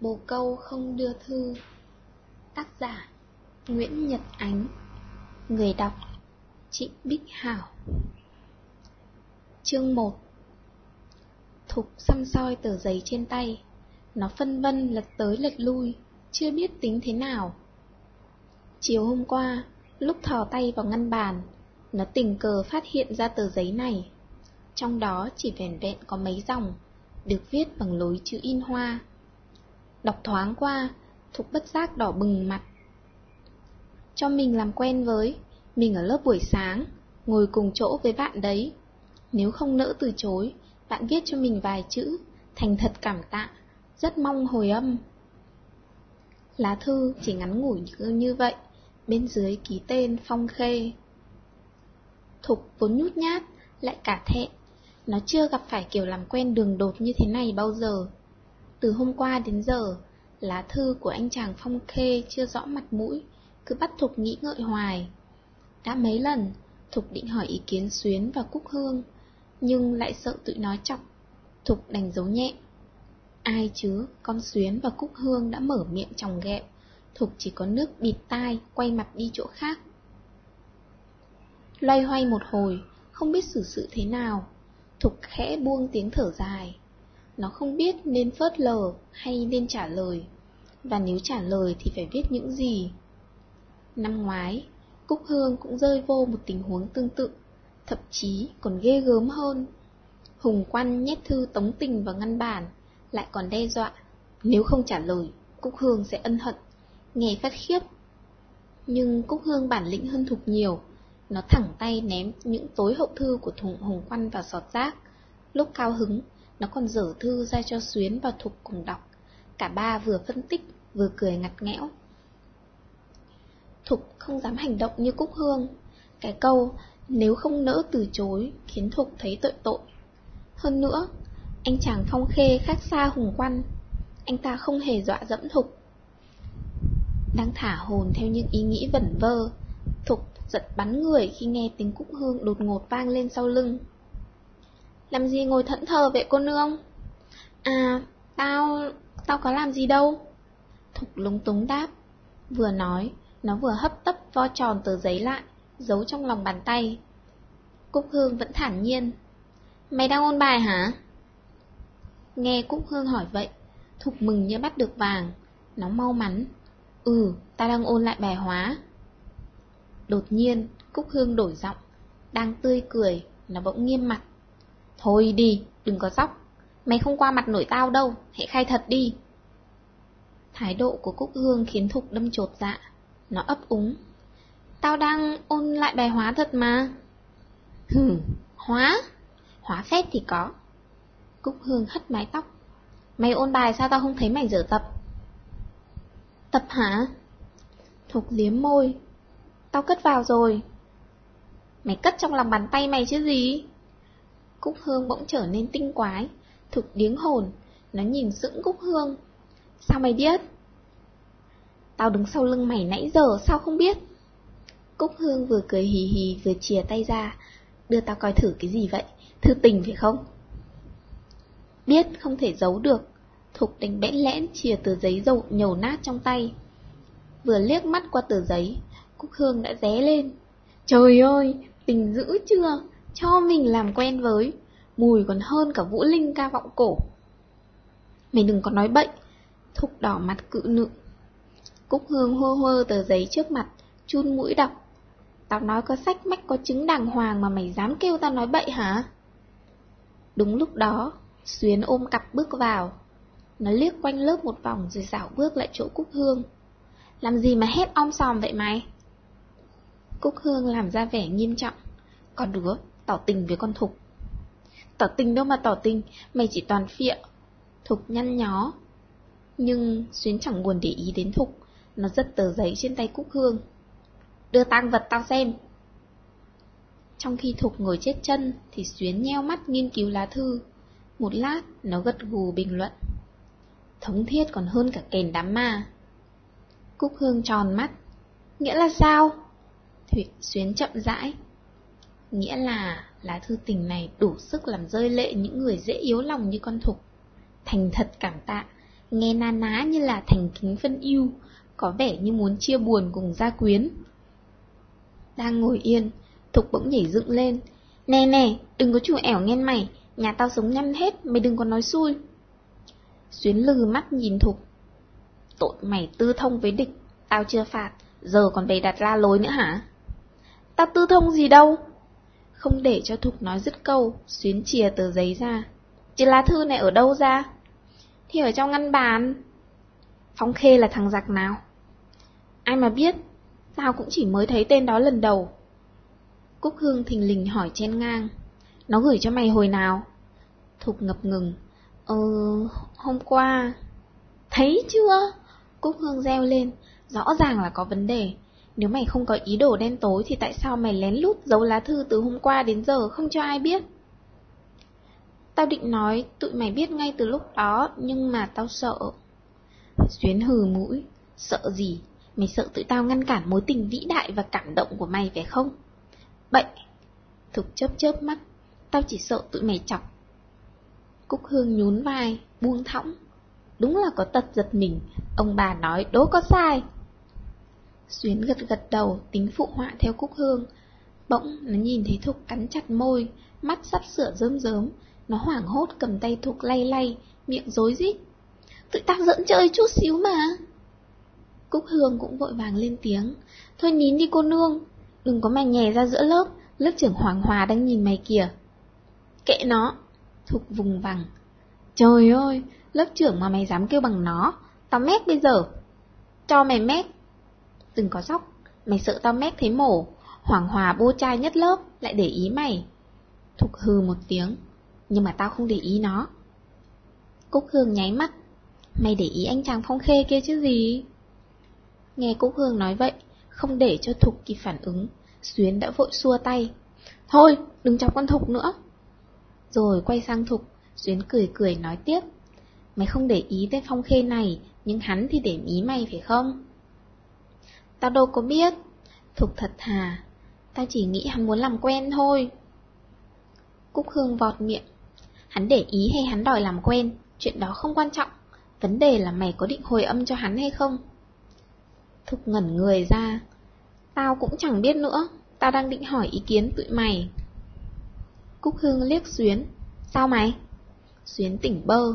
Bồ câu không đưa thư. Tác giả Nguyễn Nhật Ánh. Người đọc Chị Bích Hảo. Chương 1 Thục xăm soi tờ giấy trên tay. Nó phân vân lật tới lật lui, Chưa biết tính thế nào. Chiều hôm qua, Lúc thò tay vào ngăn bàn, Nó tình cờ phát hiện ra tờ giấy này. Trong đó chỉ vẻn vẹn có mấy dòng, Được viết bằng lối chữ in hoa. Đọc thoáng qua, Thục bất giác đỏ bừng mặt. Cho mình làm quen với, mình ở lớp buổi sáng, ngồi cùng chỗ với bạn đấy. Nếu không nỡ từ chối, bạn viết cho mình vài chữ, thành thật cảm tạ, rất mong hồi âm. Lá thư chỉ ngắn ngủi như vậy, bên dưới ký tên Phong Khê. Thục vốn nhút nhát, lại cả thẹn, nó chưa gặp phải kiểu làm quen đường đột như thế này bao giờ. Từ hôm qua đến giờ, lá thư của anh chàng Phong Khê chưa rõ mặt mũi, cứ bắt Thục nghĩ ngợi hoài. Đã mấy lần, Thục định hỏi ý kiến Xuyến và Cúc Hương, nhưng lại sợ tụi nó chọc. Thục đành giấu nhẹ. Ai chứ, con Xuyến và Cúc Hương đã mở miệng chồng ghẹo, Thục chỉ có nước bịt tai, quay mặt đi chỗ khác. Loay hoay một hồi, không biết xử sự thế nào, Thục khẽ buông tiếng thở dài. Nó không biết nên phớt lờ hay nên trả lời. Và nếu trả lời thì phải viết những gì? Năm ngoái, Cúc Hương cũng rơi vô một tình huống tương tự Thậm chí còn ghê gớm hơn. Hùng Quan nhét thư tống tình vào ngăn bản Lại còn đe dọa Nếu không trả lời, Cúc Hương sẽ ân hận. Nghe phát khiếp. Nhưng Cúc Hương bản lĩnh hơn Thục nhiều Nó thẳng tay ném những tối hậu thư của Thùng Hùng Quan vào sọt rác. Lúc cao hứng, nó còn dở thư ra cho Xuyến và Thục cùng đọc. Cả ba vừa phân tích vừa cười ngặt nghẽo. Thục không dám hành động như Cúc Hương. Cái câu nếu không nỡ từ chối khiến Thục thấy tội tội. Hơn nữa, anh chàng phong khê khác xa hùng quan. Anh ta không hề dọa dẫm Thục. Đang thả hồn theo những ý nghĩ vẩn vơ Thục giật bắn người khi nghe tiếng Cúc Hương đột ngột vang lên sau lưng làm gì ngồi thẫn thờ vậy cô nương? À, tao... tao có làm gì đâu? Thục lúng túng đáp. Vừa nói, nó vừa hấp tấp vo tròn tờ giấy lại, giấu trong lòng bàn tay. Cúc Hương vẫn thản nhiên. Mày đang ôn bài hả? Nghe Cúc Hương hỏi vậy, Thục mừng như bắt được vàng. Nó mau mắn. Ừ, ta đang ôn lại bài hóa. Đột nhiên, Cúc Hương đổi giọng. Đang tươi cười, nó bỗng nghiêm mặt. Thôi đi, đừng có sóc. Mày không qua mặt nổi tao đâu, hãy khai thật đi. Thái độ của Cúc Hương khiến Thục đâm chột dạ. Nó ấp úng. Tao đang ôn lại bài hóa thật mà. Hừ, hóa? Hóa phép thì có. Cúc Hương hất mái tóc. Mày ôn bài sao tao không thấy mày dở tập? Tập hả? Thục liếm môi. Tao cất vào rồi. Mày cất trong lòng bàn tay mày chứ gì? Cúc Hương bỗng trở nên tinh quái, thực điếng hồn, nó nhìn sững Cúc Hương. Sao mày biết? Tao đứng sau lưng mày nãy giờ, sao không biết? Cúc Hương vừa cười hì hì vừa chìa tay ra, đưa tao coi thử cái gì vậy, thư tình phải không? Biết không thể giấu được, Thục đánh bẽn lẽn chìa tờ giấy dầu nhầu nát trong tay. Vừa liếc mắt qua tờ giấy, Cúc Hương đã ré lên. Trời ơi, tình dữ chưa? Cho mình làm quen với, mùi còn hơn cả Vũ Linh ca vọng cổ. Mày đừng có nói bậy, thúc đỏ mặt cự nự. Cúc Hương hô hơ tờ giấy trước mặt, chun mũi đọc. Tao nói có sách mách có chứng đàng hoàng mà mày dám kêu tao nói bậy hả? Đúng lúc đó, Xuyến ôm cặp bước vào. Nó liếc quanh lớp một vòng rồi dảo bước lại chỗ Cúc Hương. Làm gì mà hét om sòm vậy mày? Cúc Hương làm ra vẻ nghiêm trọng. còn đứa, tỏ tình với con Thục. Tỏ tình đâu mà tỏ tình, mày chỉ toàn phịa. Thục nhăn nhó. Nhưng Xuyến chẳng buồn để ý đến Thục, nó rất tờ giấy trên tay Cúc Hương. Đưa tang vật tao xem. Trong khi Thục ngồi chết chân thì Xuyến nheo mắt nghiên cứu lá thư. Một lát nó gật gù bình luận. Thống thiết còn hơn cả kèn đám ma. Cúc Hương tròn mắt. Nghĩa là sao? Thủy Xuyến chậm rãi. Nghĩa là lá thư tình này đủ sức làm rơi lệ những người dễ yếu lòng như con thục. Thành thật cảm tạ, nghe na ná như là thành kính phân yêu, có vẻ như muốn chia buồn cùng gia quyến. Đang ngồi yên, Thục bỗng nhảy dựng lên. Nè nè, đừng có chủ ẻo nghe mày, nhà tao sống nhăn hết, mày đừng có nói xui. Xuyến lừ mắt nhìn Thục. Tội mày tư thông với địch, tao chưa phạt, giờ còn bày đặt la lối nữa hả? Tao tư thông gì đâu? Không để cho Thục nói dứt câu, Xuyến chìa tờ giấy ra. Chứ lá thư này ở đâu ra? Thì ở trong ngăn bàn. Phong Khê là thằng giặc nào? Ai mà biết, tao cũng chỉ mới thấy tên đó lần đầu. Cúc Hương thình lình hỏi chen ngang. Nó gửi cho mày hồi nào? Thục ngập ngừng. Ờ, hôm qua. Thấy chưa? Cúc Hương reo lên. Rõ ràng là có vấn đề. Nếu mày không có ý đồ đen tối thì tại sao mày lén lút giấu lá thư từ hôm qua đến giờ không cho ai biết? Tao định nói tụi mày biết ngay từ lúc đó, nhưng mà tao sợ. Xuyến hừ mũi, sợ gì? Mày sợ tụi tao ngăn cản mối tình vĩ đại và cảm động của mày phải không? Bậy! Thục chớp chớp mắt, tao chỉ sợ tụi mày chọc. Cúc Hương nhún vai, buông thõng. Đúng là có tật giật mình, ông bà nói đố có sai. Xuyến gật gật đầu, tính phụ họa theo Cúc Hương. Bỗng nó nhìn thấy Thục cắn chặt môi, mắt sắp sửa rơm rớm, nó hoảng hốt cầm tay Thục lay lay, miệng rối rít. Tụi tao giỡn chơi chút xíu mà. Cúc Hương cũng vội vàng lên tiếng. Thôi nín đi cô nương, đừng có mày nhè ra giữa lớp, lớp trưởng Hoàng Hòa đang nhìn mày kìa. Kệ nó, Thục vùng vằng. Trời ơi, lớp trưởng mà mày dám kêu bằng nó, tao mét bây giờ. Cho mày mét. Đừng có sóc, mày sợ tao mét thấy mổ, Hoàng Hòa bô trai nhất lớp, lại để ý mày. Thục hư một tiếng, nhưng mà tao không để ý nó. Cúc Hương nháy mắt, mày để ý anh chàng phong khê kia chứ gì? Nghe Cúc Hương nói vậy, không để cho Thục kịp phản ứng, Xuyến đã vội xua tay. Thôi, đừng chọc con Thục nữa. Rồi quay sang Thục, Xuyến cười cười nói tiếp. Mày không để ý tên phong khê này, nhưng hắn thì để ý mày phải không? Tao đâu có biết. Thục thật thà, tao chỉ nghĩ hắn muốn làm quen thôi. Cúc Hương vọt miệng. Hắn để ý hay hắn đòi làm quen, chuyện đó không quan trọng. Vấn đề là mày có định hồi âm cho hắn hay không? Thục ngẩn người ra. Tao cũng chẳng biết nữa, tao đang định hỏi ý kiến tụi mày. Cúc Hương liếc Xuyến. Sao mày? Xuyến tỉnh bơ.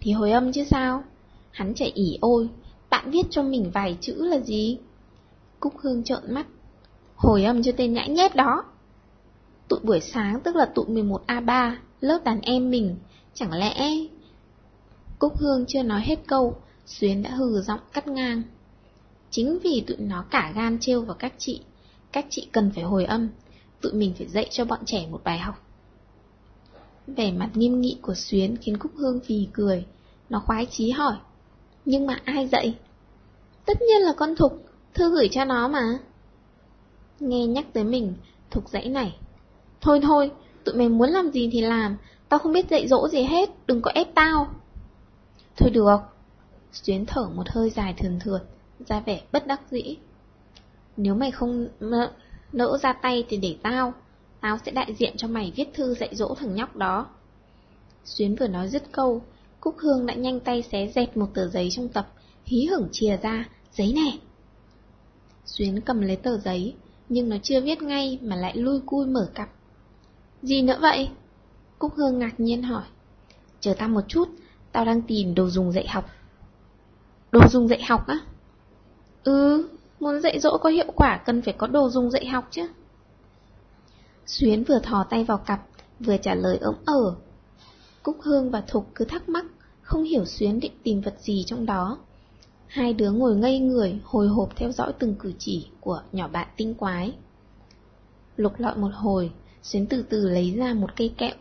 Thì hồi âm chứ sao? Hắn chạy ỉ ôi, bạn viết cho mình vài chữ là gì? Cúc Hương trợn mắt. Hồi âm cho tên nhãi nhép đó. Tụi buổi sáng tức là tụi 11A3, lớp đàn em mình, chẳng lẽ... Cúc Hương chưa nói hết câu, Xuyến đã hừ giọng cắt ngang. Chính vì tụi nó cả gan trêu vào các chị, các chị cần phải hồi âm, tụi mình phải dạy cho bọn trẻ một bài học. Vẻ mặt nghiêm nghị của Xuyến khiến Cúc Hương phì cười, nó khoái chí hỏi. Nhưng mà ai dạy? Tất nhiên là con Thục, thư gửi cho nó mà. Nghe nhắc tới mình, Thục dãy này. Thôi thôi, tụi mày muốn làm gì thì làm, tao không biết dạy dỗ gì hết, đừng có ép tao. Thôi được. Xuyến thở một hơi dài thường thượt, ra vẻ bất đắc dĩ. Nếu mày không nỡ, nỡ ra tay thì để tao, tao sẽ đại diện cho mày viết thư dạy dỗ thằng nhóc đó. Xuyến vừa nói dứt câu, Cúc Hương đã nhanh tay xé dẹt một tờ giấy trong tập, hí hửng chìa ra, giấy nè. Xuyến cầm lấy tờ giấy, nhưng nó chưa viết ngay mà lại lui cui mở cặp. Gì nữa vậy? Cúc Hương ngạc nhiên hỏi. Chờ tao một chút, tao đang tìm đồ dùng dạy học. Đồ dùng dạy học á? Ừ, muốn dạy dỗ có hiệu quả cần phải có đồ dùng dạy học chứ. Xuyến vừa thò tay vào cặp, vừa trả lời ống ở. Cúc Hương và Thục cứ thắc mắc, không hiểu Xuyến định tìm vật gì trong đó. Hai đứa ngồi ngây người, hồi hộp theo dõi từng cử chỉ của nhỏ bạn tinh quái. Lục lọi một hồi, Xuyến từ từ lấy ra một cây kẹo.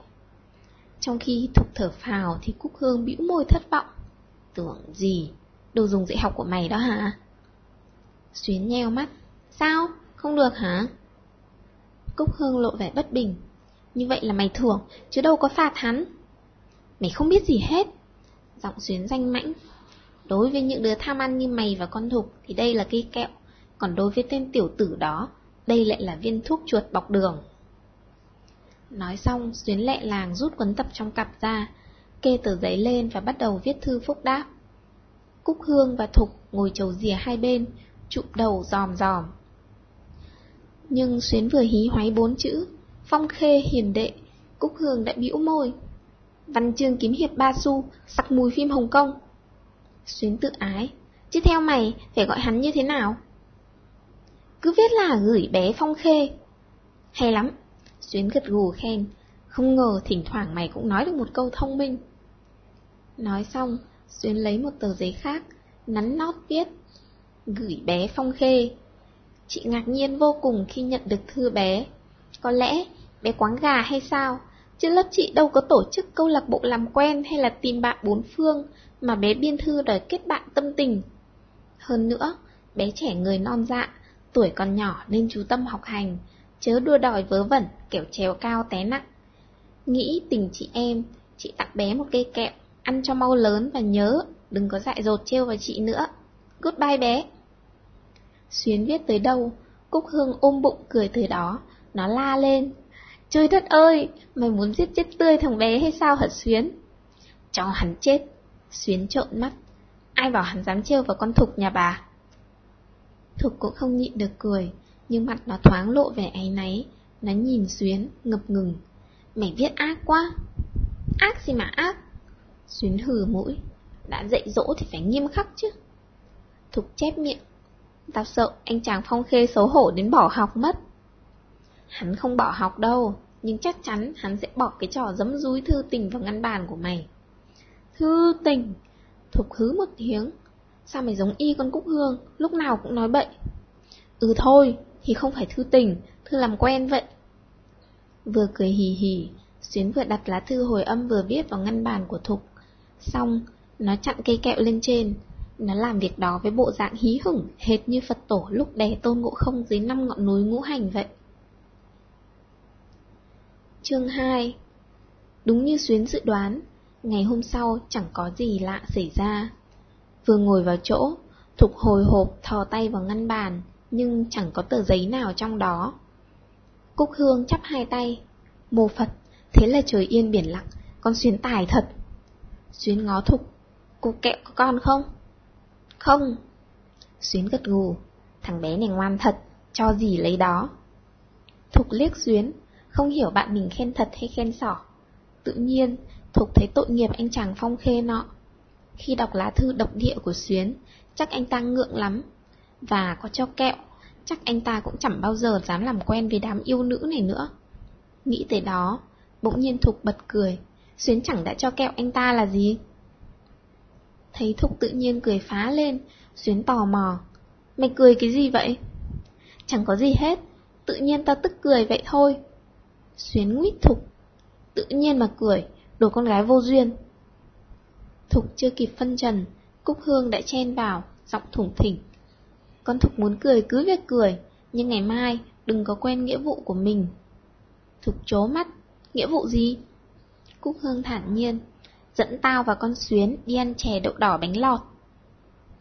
Trong khi Thục thở phào thì Cúc Hương bĩu môi thất vọng. Tưởng gì? Đồ dùng dạy học của mày đó hả? Xuyến nheo mắt. Sao? Không được hả? Cúc Hương lộ vẻ bất bình. Như vậy là mày thưởng, chứ đâu có phạt hắn. Mày không biết gì hết. Giọng Xuyến danh mãnh. Đối với những đứa tham ăn như mày và con thục thì đây là cây kẹo, còn đối với tên tiểu tử đó, đây lại là viên thuốc chuột bọc đường. Nói xong, Xuyến lẹ làng rút cuốn tập trong cặp ra, kê tờ giấy lên và bắt đầu viết thư phúc đáp. Cúc Hương và Thục ngồi chầu rìa hai bên, chụm đầu giòm giòm. Nhưng Xuyến vừa hí hoáy bốn chữ, phong khê hiền đệ, Cúc Hương đã bĩu môi. Văn chương kiếm hiệp ba xu, sặc mùi phim Hồng Kông. Xuyến tự ái, chứ theo mày phải gọi hắn như thế nào? Cứ viết là gửi bé phong khê. Hay lắm, Xuyến gật gù khen, không ngờ thỉnh thoảng mày cũng nói được một câu thông minh. Nói xong, Xuyến lấy một tờ giấy khác, nắn nót viết. Gửi bé Phong Khê. Chị ngạc nhiên vô cùng khi nhận được thư bé. Có lẽ bé quáng gà hay sao? Chứ lớp chị đâu có tổ chức câu lạc bộ làm quen hay là tìm bạn bốn phương mà bé biên thư đòi kết bạn tâm tình. Hơn nữa, bé trẻ người non dạ, tuổi còn nhỏ nên chú tâm học hành, chớ đua đòi vớ vẩn, kiểu trèo cao té nặng. Nghĩ tình chị em, chị tặng bé một cây kẹo, ăn cho mau lớn và nhớ, đừng có dại dột trêu vào chị nữa. Goodbye bé. Xuyến viết tới đâu, Cúc Hương ôm bụng cười tới đó, nó la lên. Trời đất ơi, mày muốn giết chết tươi thằng bé hay sao hả Xuyến? Cho hắn chết. Xuyến trộn mắt. Ai bảo hắn dám trêu vào con Thục nhà bà? Thục cũng không nhịn được cười, nhưng mặt nó thoáng lộ vẻ áy náy. Nó nhìn Xuyến, ngập ngừng. Mày viết ác quá. Ác gì mà ác? Xuyến hừ mũi. Đã dạy dỗ thì phải nghiêm khắc chứ. Thục chép miệng. Tao sợ anh chàng phong khê xấu hổ đến bỏ học mất. Hắn không bỏ học đâu, nhưng chắc chắn hắn sẽ bỏ cái trò dấm dúi thư tình vào ngăn bàn của mày. Thư tình? Thục hứ một tiếng. Sao mày giống y con Cúc Hương, lúc nào cũng nói bậy. Ừ thôi, thì không phải thư tình, thư làm quen vậy. Vừa cười hì hì, Xuyến vừa đặt lá thư hồi âm vừa viết vào ngăn bàn của Thục. Xong, nó chặn cây kẹo lên trên. Nó làm việc đó với bộ dạng hí hửng, hệt như Phật tổ lúc đè tôn ngộ không dưới năm ngọn núi ngũ hành vậy. Chương 2 Đúng như Xuyến dự đoán, ngày hôm sau chẳng có gì lạ xảy ra. Vừa ngồi vào chỗ, Thục hồi hộp thò tay vào ngăn bàn, nhưng chẳng có tờ giấy nào trong đó. Cúc Hương chắp hai tay, mô Phật, thế là trời yên biển lặng, con Xuyến tài thật. Xuyến ngó Thục, cô kẹo có con không? Không. Xuyến gật gù, thằng bé này ngoan thật, cho gì lấy đó. Thục liếc Xuyến, không hiểu bạn mình khen thật hay khen sỏ. Tự nhiên, Thục thấy tội nghiệp anh chàng phong khê nọ. Khi đọc lá thư độc địa của Xuyến, chắc anh ta ngượng lắm. Và có cho kẹo, chắc anh ta cũng chẳng bao giờ dám làm quen với đám yêu nữ này nữa. Nghĩ tới đó, bỗng nhiên Thục bật cười. Xuyến chẳng đã cho kẹo anh ta là gì? Thấy Thục tự nhiên cười phá lên, Xuyến tò mò. Mày cười cái gì vậy? Chẳng có gì hết, tự nhiên tao tức cười vậy thôi. Xuyến nguyết Thục. Tự nhiên mà cười, đồ con gái vô duyên. Thục chưa kịp phân trần, Cúc Hương đã chen vào, giọng thủng thỉnh. Con Thục muốn cười cứ việc cười, nhưng ngày mai đừng có quên nghĩa vụ của mình. Thục chố mắt, nghĩa vụ gì? Cúc Hương thản nhiên, dẫn tao và con Xuyến đi ăn chè đậu đỏ bánh lọt.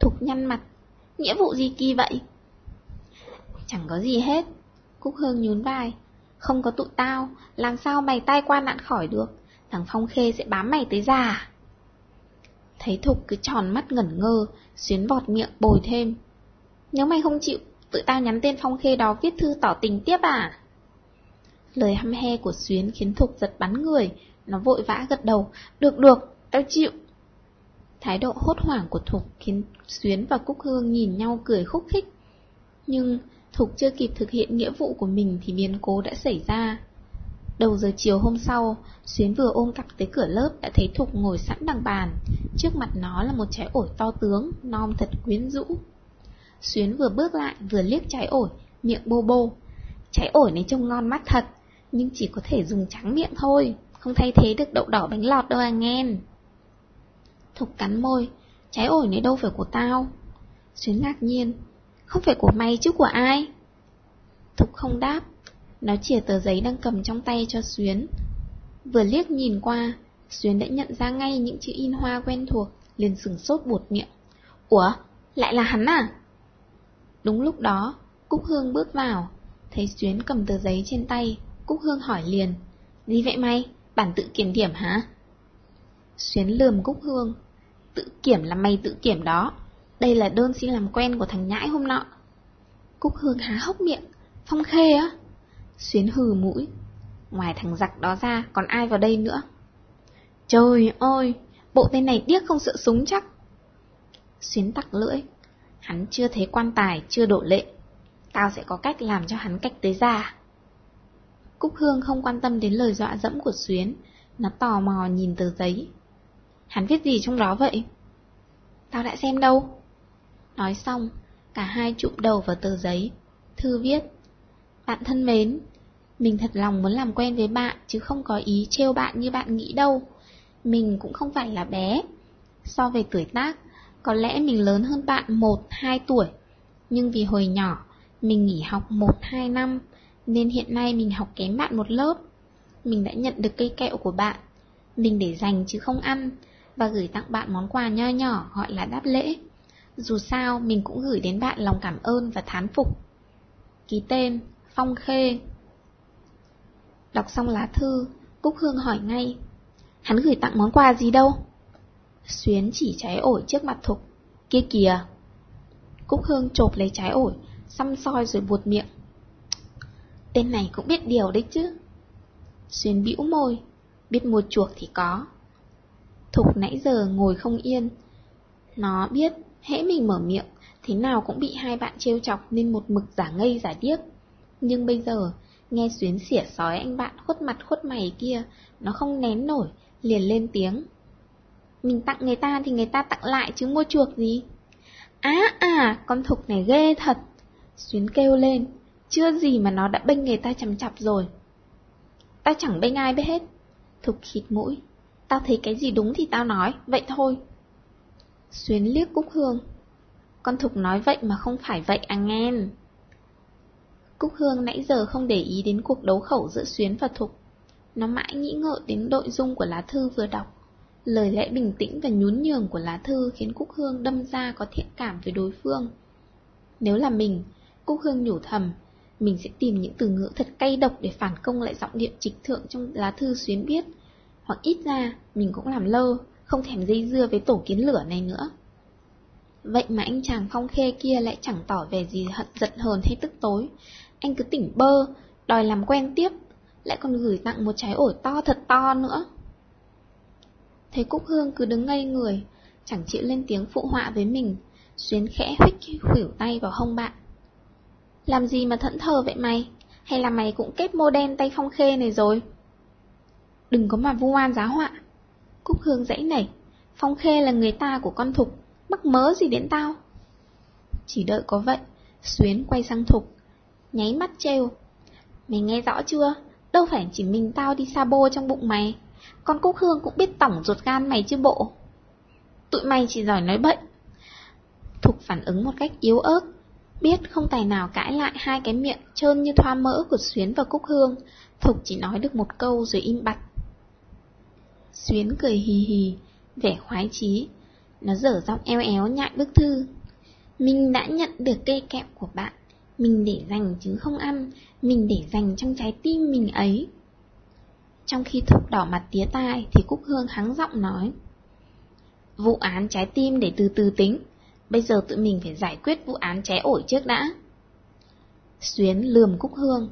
Thục nhăn mặt, nghĩa vụ gì kỳ vậy? Chẳng có gì hết. Cúc Hương nhún vai, không có tụi tao, làm sao mày tay qua nạn khỏi được, thằng Phong Khê sẽ bám mày tới già. Thấy Thục cứ tròn mắt ngẩn ngơ, Xuyến vọt miệng bồi thêm. Nếu mày không chịu, tụi tao nhắn tên Phong Khê đó viết thư tỏ tình tiếp à? Lời hăm he của Xuyến khiến Thục giật bắn người, nó vội vã gật đầu, được được, tao chịu. Thái độ hốt hoảng của Thục khiến Xuyến và Cúc Hương nhìn nhau cười khúc khích. Nhưng Thục chưa kịp thực hiện nghĩa vụ của mình thì biến cố đã xảy ra. Đầu giờ chiều hôm sau, Xuyến vừa ôm cặp tới cửa lớp đã thấy Thục ngồi sẵn đằng bàn. Trước mặt nó là một trái ổi to tướng, non thật quyến rũ. Xuyến vừa bước lại vừa liếc trái ổi, miệng bô bô. Trái ổi này trông ngon mắt thật, nhưng chỉ có thể dùng trắng miệng thôi, không thay thế được đậu đỏ bánh lọt đâu à nghen. Thục cắn môi, trái ổi này đâu phải của tao. Xuyến ngạc nhiên, không phải của mày chứ của ai? Thục không đáp, nó chìa tờ giấy đang cầm trong tay cho Xuyến. Vừa liếc nhìn qua, Xuyến đã nhận ra ngay những chữ in hoa quen thuộc, liền sừng sốt buột miệng. Ủa, lại là hắn à? Đúng lúc đó, Cúc Hương bước vào, thấy Xuyến cầm tờ giấy trên tay, Cúc Hương hỏi liền. Gì vậy mày, bản tự kiểm điểm hả? Xuyến lườm Cúc Hương. tự kiểm là mày tự kiểm đó. Đây là đơn xin làm quen của thằng nhãi hôm nọ. Cúc Hương há hốc miệng. Phong Khê á? Xuyến hừ mũi. Ngoài thằng giặc đó ra, còn ai vào đây nữa? Trời ơi, bộ tên này điếc không sợ súng chắc. Xuyến tặc lưỡi. Hắn chưa thấy quan tài, chưa đổ lệ. Tao sẽ có cách làm cho hắn cách tới già. Cúc Hương không quan tâm đến lời dọa dẫm của Xuyến, nó tò mò nhìn tờ giấy. Hắn viết gì trong đó vậy? Tao đã xem đâu. Nói xong, cả hai chụm đầu vào tờ giấy. Thư viết. Bạn thân mến, mình thật lòng muốn làm quen với bạn chứ không có ý trêu bạn như bạn nghĩ đâu. Mình cũng không phải là bé. So về tuổi tác, có lẽ mình lớn hơn bạn 1-2 tuổi. Nhưng vì hồi nhỏ, mình nghỉ học 1-2 năm, nên hiện nay mình học kém bạn một lớp. Mình đã nhận được cây kẹo của bạn. Mình để dành chứ không ăn, và gửi tặng bạn món quà nho nhỏ gọi là đáp lễ. Dù sao, mình cũng gửi đến bạn lòng cảm ơn và thán phục. Ký tên, Phong Khê Đọc xong lá thư, Cúc Hương hỏi ngay. Hắn gửi tặng món quà gì đâu? Xuyến chỉ trái ổi trước mặt Thục. Kia kìa! Cúc Hương chộp lấy trái ổi, xăm soi rồi buột miệng. Tên này cũng biết điều đấy chứ. Xuyến bĩu môi, biết mua chuộc thì có. Thục nãy giờ ngồi không yên. Nó biết, hễ mình mở miệng, thế nào cũng bị hai bạn trêu chọc nên một mực giả ngây giả điếc. Nhưng bây giờ, nghe Xuyến xỉa sói anh bạn khuất mặt khuất mày kia, nó không nén nổi, liền lên tiếng. Mình tặng người ta thì người ta tặng lại chứ mua chuộc gì. Á à, con thục này ghê thật. Xuyến kêu lên, chưa gì mà nó đã bênh người ta chầm chập rồi. tao chẳng bênh ai biết hết. Thục khịt mũi. Tao thấy cái gì đúng thì tao nói, vậy thôi. Xuyến liếc Cúc Hương. Con Thục nói vậy mà không phải vậy à nghen. Cúc Hương nãy giờ không để ý đến cuộc đấu khẩu giữa Xuyến và Thục. Nó mãi nghĩ ngợi đến nội dung của lá thư vừa đọc. Lời lẽ bình tĩnh và nhún nhường của lá thư khiến Cúc Hương đâm ra có thiện cảm với đối phương. Nếu là mình, Cúc Hương nhủ thầm, mình sẽ tìm những từ ngữ thật cay độc để phản công lại giọng điệu trịch thượng trong lá thư xuyến biết. Hoặc ít ra, mình cũng làm lơ, không thèm dây dưa với tổ kiến lửa này nữa. Vậy mà anh chàng phong khê kia lại chẳng tỏ vẻ gì hận giận hờn hay tức tối. Anh cứ tỉnh bơ, đòi làm quen tiếp, lại còn gửi tặng một trái ổi to thật to nữa. Thấy Cúc Hương cứ đứng ngây người, chẳng chịu lên tiếng phụ họa với mình, Xuyến khẽ huých khuỷu tay vào hông bạn. Làm gì mà thẫn thờ vậy mày? Hay là mày cũng kết mô đen tay phong khê này rồi? Đừng có mà vu oan giá họa. Cúc Hương dãy nảy, phong khê là người ta của con Thục, mắc mớ gì đến tao? Chỉ đợi có vậy, Xuyến quay sang Thục, nháy mắt trêu. Mày nghe rõ chưa? Đâu phải chỉ mình tao đi xa bô trong bụng mày. Con Cúc Hương cũng biết tổng ruột gan mày chứ bộ. Tụi mày chỉ giỏi nói bậy. Thục phản ứng một cách yếu ớt, biết không tài nào cãi lại hai cái miệng trơn như thoa mỡ của Xuyến và Cúc Hương. Thục chỉ nói được một câu rồi im bặt. Xuyến cười hì hì, vẻ khoái chí. Nó dở giọng eo éo nhại bức thư. Mình đã nhận được cây kẹo của bạn. Mình để dành chứ không ăn, mình để dành trong trái tim mình ấy. Trong khi thúc đỏ mặt tía tai thì Cúc Hương hắng giọng nói. Vụ án trái tim để từ từ tính, bây giờ tụi mình phải giải quyết vụ án trái ổi trước đã. Xuyến lườm Cúc Hương.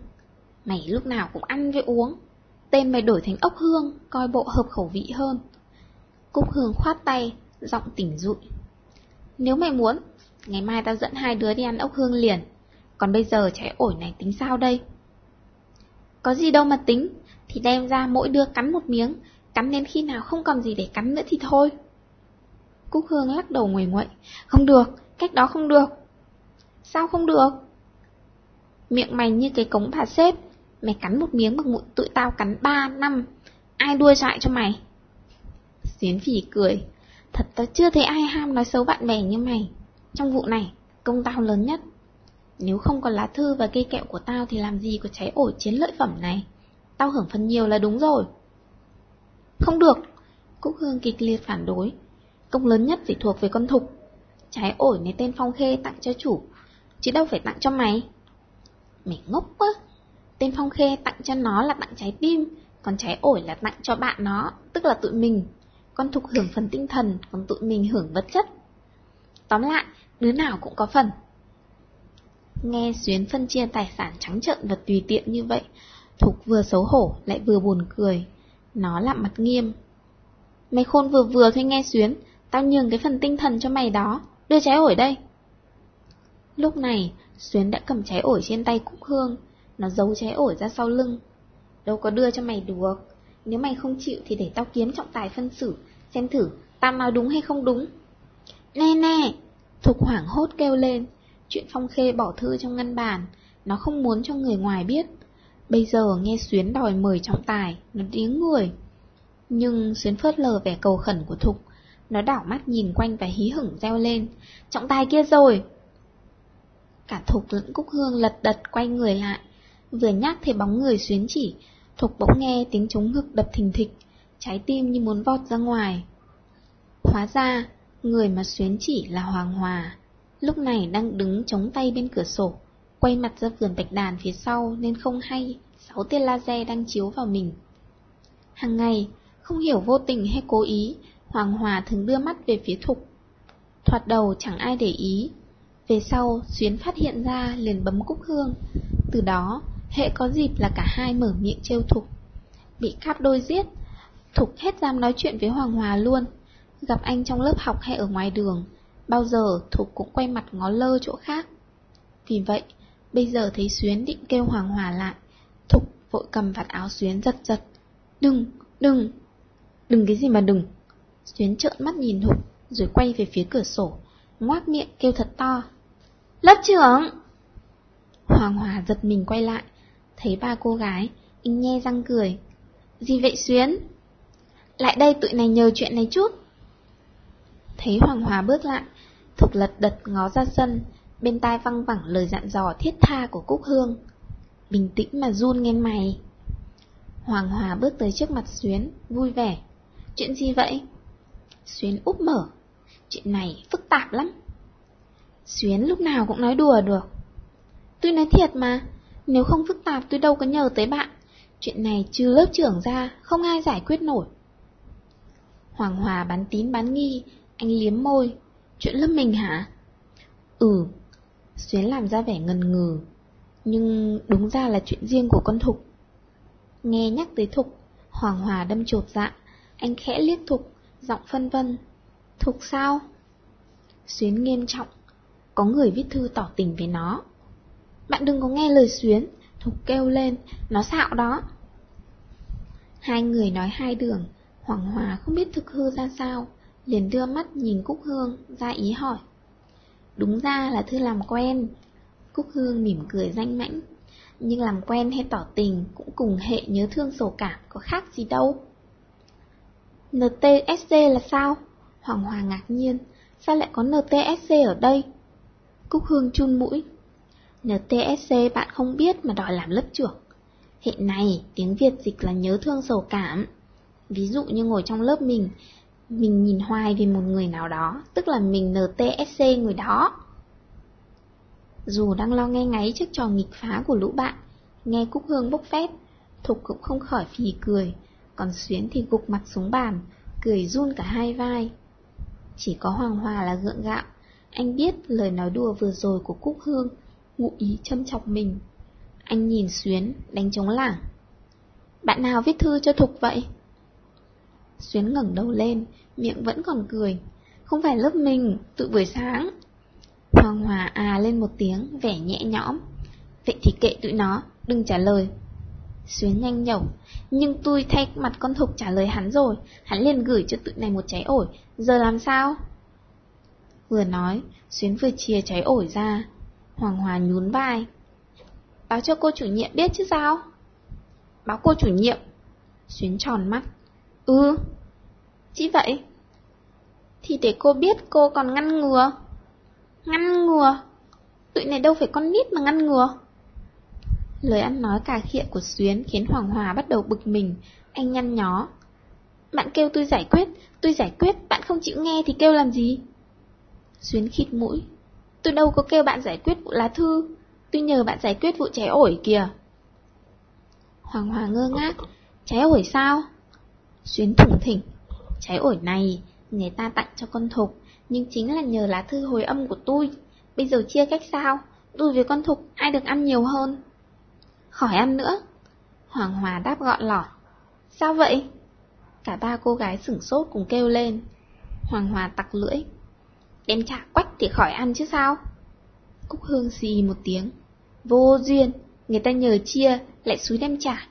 Mày lúc nào cũng ăn với uống, tên mày đổi thành ốc hương, coi bộ hợp khẩu vị hơn. Cúc Hương khoát tay, giọng tỉnh rụi: Nếu mày muốn, ngày mai tao dẫn hai đứa đi ăn ốc hương liền, còn bây giờ trái ổi này tính sao đây? Có gì đâu mà tính, thì đem ra mỗi đứa cắn một miếng, cắn đến khi nào không còn gì để cắn nữa thì thôi. Cúc Hương lắc đầu nguầy nguậy, không được, cách đó không được. Sao không được? Miệng mày như cái cống bà xếp, mày cắn một miếng bằng mụn tụi tao cắn ba năm, ai đua dại cho mày? Xuyến phỉ cười, thật tao chưa thấy ai ham nói xấu bạn bè như mày. Trong vụ này, công tao lớn nhất. Nếu không có lá thư và cây kẹo của tao thì làm gì có trái ổi chiến lợi phẩm này? Tao hưởng phần nhiều là đúng rồi. Không được, Cúc Hương kịch liệt phản đối. Công lớn nhất phải thuộc về con thục. Trái ổi này tên Phong Khê tặng cho chủ, chứ đâu phải tặng cho mày. Mày ngốc quá. Tên Phong Khê tặng cho nó là tặng trái tim, còn trái ổi là tặng cho bạn nó, tức là tụi mình. con thục hưởng phần tinh thần, còn tụi mình hưởng vật chất. Tóm lại, đứa nào cũng có phần. Nghe Xuyến phân chia tài sản trắng trợn và tùy tiện như vậy, Thục vừa xấu hổ lại vừa buồn cười. Nó làm mặt nghiêm. Mày khôn vừa vừa thôi nghe Xuyến, tao nhường cái phần tinh thần cho mày đó, đưa trái ổi đây. Lúc này, Xuyến đã cầm trái ổi trên tay Cúc Hương, nó giấu trái ổi ra sau lưng. Đâu có đưa cho mày được, nếu mày không chịu thì để tao kiếm trọng tài phân xử, xem thử tao nói đúng hay không đúng. Nè nè, Thục hoảng hốt kêu lên, chuyện Phong Khê bỏ thư trong ngân bàn, nó không muốn cho người ngoài biết. Bây giờ nghe Xuyến đòi mời trọng tài, nó tiếng người. Nhưng Xuyến phớt lờ vẻ cầu khẩn của Thục, nó đảo mắt nhìn quanh và hí hửng reo lên. Trọng tài kia rồi! Cả Thục lẫn Cúc Hương lật đật quay người lại. Vừa nhắc thấy bóng người Xuyến chỉ, Thục bỗng nghe tiếng trống ngực đập thình thịch, trái tim như muốn vọt ra ngoài. Hóa ra, người mà Xuyến chỉ là Hoàng Hòa, lúc này đang đứng chống tay bên cửa sổ, quay mặt ra vườn bạch đàn phía sau nên không hay sáu tia laser đang chiếu vào mình. Hàng ngày, không hiểu vô tình hay cố ý, Hoàng Hòa thường đưa mắt về phía Thục. Thoạt đầu chẳng ai để ý, về sau Xuyến phát hiện ra liền bấm cúc hương, từ đó hệ có dịp là cả hai mở miệng trêu Thục. Bị cáp đôi giết, Thục hết dám nói chuyện với Hoàng Hòa luôn, gặp anh trong lớp học hay ở ngoài đường, bao giờ Thục cũng quay mặt ngó lơ chỗ khác. Vì vậy, bây giờ thấy Xuyến định kêu Hoàng Hòa lại, Thục vội cầm vạt áo Xuyến giật giật. Đừng, đừng, đừng cái gì mà đừng. Xuyến trợn mắt nhìn Thục, rồi quay về phía cửa sổ, ngoác miệng kêu thật to. Lớp trưởng! Hoàng Hòa giật mình quay lại, thấy ba cô gái, anh nhe răng cười. Gì vậy Xuyến? Lại đây tụi này nhờ chuyện này chút. Thấy Hoàng Hòa bước lại, Thục lật đật ngó ra sân, bên tai văng vẳng lời dặn dò thiết tha của Cúc Hương. Bình tĩnh mà run nghe mày. Hoàng Hòa bước tới trước mặt Xuyến, vui vẻ. Chuyện gì vậy? Xuyến úp mở. Chuyện này phức tạp lắm. Xuyến lúc nào cũng nói đùa được. Tôi nói thiệt mà, nếu không phức tạp tôi đâu có nhờ tới bạn. Chuyện này trừ lớp trưởng ra, không ai giải quyết nổi. Hoàng Hòa bán tín bán nghi, anh liếm môi. Chuyện lớp mình hả? Ừ. Xuyến làm ra vẻ ngần ngừ. Nhưng đúng ra là chuyện riêng của con Thục. Nghe nhắc tới Thục, Hoàng Hòa đâm chột dạ. Anh khẽ liếc Thục, giọng phân vân. Thục sao? Xuyến nghiêm trọng. Có người viết thư tỏ tình với nó. Bạn đừng có nghe lời Xuyến, Thục kêu lên, nó xạo đó. Hai người nói hai đường, Hoàng Hòa không biết thực hư ra sao, liền đưa mắt nhìn Cúc Hương, ra ý hỏi. Đúng ra là thư làm quen. Cúc Hương mỉm cười danh mãnh, nhưng làm quen hay tỏ tình cũng cùng hệ nhớ thương sổ cảm có khác gì đâu. NTSC là sao? Hoàng Hòa ngạc nhiên, sao lại có NTSC ở đây? Cúc Hương chun mũi. NTSC bạn không biết mà đòi làm lớp trưởng. Hệ này tiếng Việt dịch là nhớ thương sầu cảm. Ví dụ như ngồi trong lớp mình, mình nhìn hoài về một người nào đó, tức là mình NTSC người đó. Dù đang lo nghe ngáy trước trò nghịch phá của lũ bạn, nghe Cúc Hương bốc phét, Thục cũng không khỏi phì cười, còn Xuyến thì gục mặt xuống bàn, cười run cả hai vai. Chỉ có Hoàng Hòa là gượng gạo, anh biết lời nói đùa vừa rồi của Cúc Hương, ngụ ý châm chọc mình. Anh nhìn Xuyến, đánh trống lảng. Bạn nào viết thư cho Thục vậy? Xuyến ngẩng đầu lên, miệng vẫn còn cười. Không phải lớp mình, tự buổi sáng. Hoàng Hòa à lên một tiếng, vẻ nhẹ nhõm. Vậy thì kệ tụi nó, đừng trả lời. Xuyến nhanh nhẩu, nhưng tôi thay mặt con thục trả lời hắn rồi, hắn liền gửi cho tụi này một trái ổi, giờ làm sao? Vừa nói, Xuyến vừa chia trái ổi ra. Hoàng Hòa nhún vai. Báo cho cô chủ nhiệm biết chứ sao? Báo cô chủ nhiệm. Xuyến tròn mắt. Ừ. Chỉ vậy? Thì để cô biết cô còn ngăn ngừa. Ngăn ngừa? Tụi này đâu phải con nít mà ngăn ngừa. Lời ăn nói cà khịa của Xuyến khiến Hoàng Hòa bắt đầu bực mình, anh nhăn nhó. Bạn kêu tôi giải quyết, tôi giải quyết, bạn không chịu nghe thì kêu làm gì? Xuyến khịt mũi. Tôi đâu có kêu bạn giải quyết vụ lá thư, tôi nhờ bạn giải quyết vụ trái ổi kìa. Hoàng Hòa ngơ ngác, trái ổi sao? Xuyến thủng thỉnh. Trái ổi này, người ta tặng cho con Thục, nhưng chính là nhờ lá thư hồi âm của tôi. Bây giờ chia cách sao? Tôi với con Thục, ai được ăn nhiều hơn? Khỏi ăn nữa. Hoàng Hòa đáp gọn lỏn. Sao vậy? Cả ba cô gái sửng sốt cùng kêu lên. Hoàng Hòa tặc lưỡi. Đem trả quách thì khỏi ăn chứ sao? Cúc Hương xì một tiếng. Vô duyên, người ta nhờ chia, lại xúi đem trả.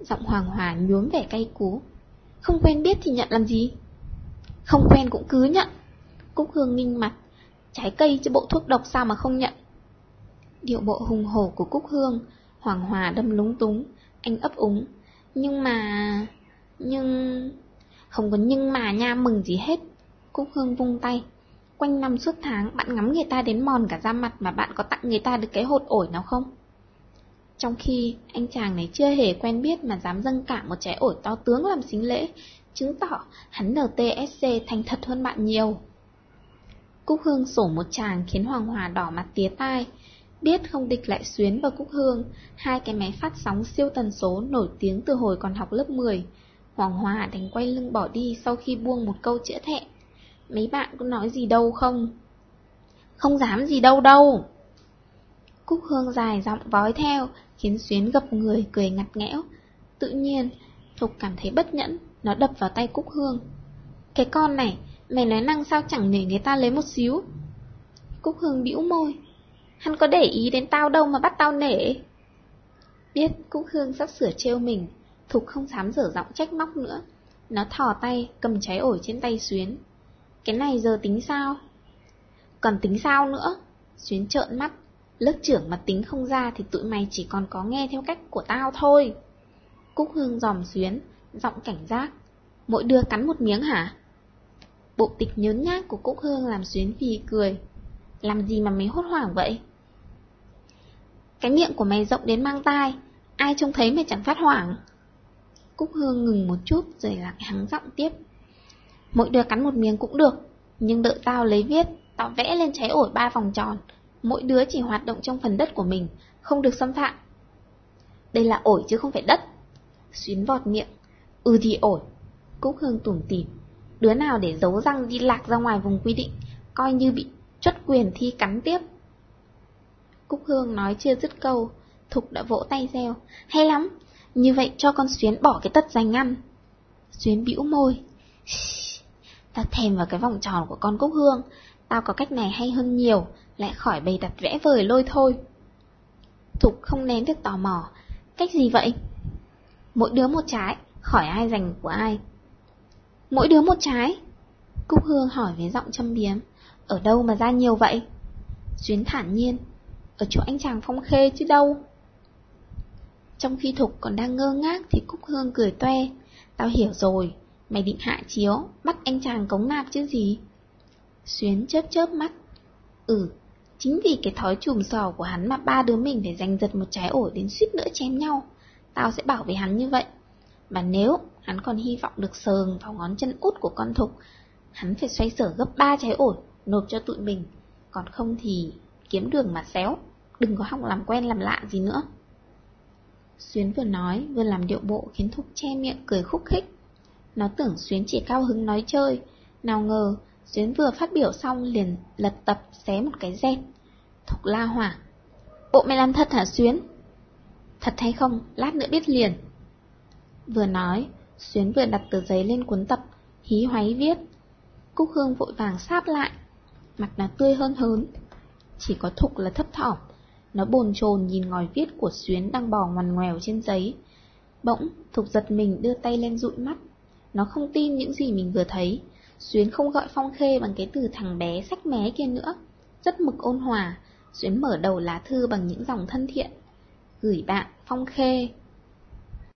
Giọng Hoàng Hòa nhuốm vẻ cay cú. Không quen biết thì nhận làm gì? Không quen cũng cứ nhận. Cúc Hương nghinh mặt. Trái cây chứ bộ thuốc độc sao mà không nhận? Điệu bộ hùng hổ của Cúc Hương, Hoàng Hòa đâm lúng túng, anh ấp úng. Nhưng mà... Nhưng... Không có nhưng mà nha mừng gì hết. Cúc Hương vung tay. Quanh năm suốt tháng bạn ngắm người ta đến mòn cả da mặt mà bạn có tặng người ta được cái hột ổi nào không? Trong khi anh chàng này chưa hề quen biết mà dám dâng cả một trái ổi to tướng làm xính lễ, chứng tỏ hắn NTSC thành thật hơn bạn nhiều. Cúc Hương sổ một chàng khiến Hoàng Hòa đỏ mặt tía tai. Biết không địch lại Xuyến và Cúc Hương, hai cái máy phát sóng siêu tần số nổi tiếng từ hồi còn học lớp 10. Hoàng Hòa đánh quay lưng bỏ đi sau khi buông một câu chữa thẹn. Mấy bạn có nói gì đâu không? Không dám gì đâu đâu. Cúc Hương dài giọng vói theo, khiến Xuyến gặp người cười ngặt nghẽo. Tự nhiên, Thục cảm thấy bất nhẫn, nó đập vào tay Cúc Hương. Cái con này, mày nói năng sao chẳng nể người ta lấy một xíu. Cúc Hương bĩu môi. Hắn có để ý đến tao đâu mà bắt tao nể. Biết Cúc Hương sắp sửa trêu mình, Thục không dám dở giọng trách móc nữa. Nó thò tay, cầm trái ổi trên tay Xuyến. Cái này giờ tính sao? Còn tính sao nữa? Xuyến trợn mắt. Lớp trưởng mà tính không ra thì tụi mày chỉ còn có nghe theo cách của tao thôi. Cúc Hương dòm Xuyến, giọng cảnh giác. Mỗi đứa cắn một miếng hả? Bộ tịch nhớn nhác của Cúc Hương làm Xuyến phì cười. Làm gì mà mày hốt hoảng vậy? Cái miệng của mày rộng đến mang tai, ai trông thấy mày chẳng phát hoảng. Cúc Hương ngừng một chút rồi lại hắng giọng tiếp. Mỗi đứa cắn một miếng cũng được, nhưng đợi tao lấy viết, tao vẽ lên trái ổi ba vòng tròn, mỗi đứa chỉ hoạt động trong phần đất của mình, không được xâm phạm. Đây là ổi chứ không phải đất. Xuyến vọt miệng. Ừ thì ổi. Cúc Hương tủm tỉm. Đứa nào để giấu răng đi lạc ra ngoài vùng quy định, coi như bị chất quyền thi cắn tiếp. Cúc Hương nói chưa dứt câu, Thục đã vỗ tay reo. Hay lắm, như vậy cho con Xuyến bỏ cái tất dành ăn. Xuyến bĩu môi. Ta thèm vào cái vòng tròn của con Cúc Hương, tao có cách này hay hơn nhiều, lại khỏi bày đặt vẽ vời lôi thôi. Thục không nén được tò mò. Cách gì vậy? Mỗi đứa một trái, khỏi ai giành của ai. Mỗi đứa một trái? Cúc Hương hỏi với giọng châm biếm. Ở đâu mà ra nhiều vậy? Xuyến thản nhiên. Ở chỗ anh chàng phong khê chứ đâu. Trong khi Thục còn đang ngơ ngác thì Cúc Hương cười toe. Tao hiểu rồi, mày định hạ chiếu, bắt anh chàng cống nạp chứ gì? Xuyến chớp chớp mắt. Ừ, chính vì cái thói chùm sò của hắn mà ba đứa mình phải giành giật một trái ổi đến suýt nữa chém nhau. Tao sẽ bảo với hắn như vậy. và nếu hắn còn hy vọng được sờn vào ngón chân út của con thục, hắn phải xoay sở gấp ba trái ổi, nộp cho tụi mình. Còn không thì kiếm đường mà xéo, đừng có hòng làm quen làm lạ gì nữa. Xuyến vừa nói vừa làm điệu bộ khiến Thục che miệng cười khúc khích. Nó tưởng Xuyến chỉ cao hứng nói chơi, nào ngờ Xuyến vừa phát biểu xong liền lật tập xé một cái dép. Thục la hỏa. Bộ mày làm thật hả Xuyến? Thật hay không, lát nữa biết liền. Vừa nói, Xuyến vừa đặt tờ giấy lên cuốn tập, hí hoáy viết. Cúc Hương vội vàng sáp lại, mặt nó tươi hơn hớn. Chỉ có Thục là thấp thỏm, nó bồn chồn nhìn ngòi viết của Xuyến đang bò ngoằn ngoèo trên giấy. Bỗng, Thục giật mình đưa tay lên dụi mắt. Nó không tin những gì mình vừa thấy. Xuyến không gọi Phong Khê bằng cái từ thằng bé sách mé kia nữa. Rất mực ôn hòa, Xuyến mở đầu lá thư bằng những dòng thân thiện. Gửi bạn, Phong Khê.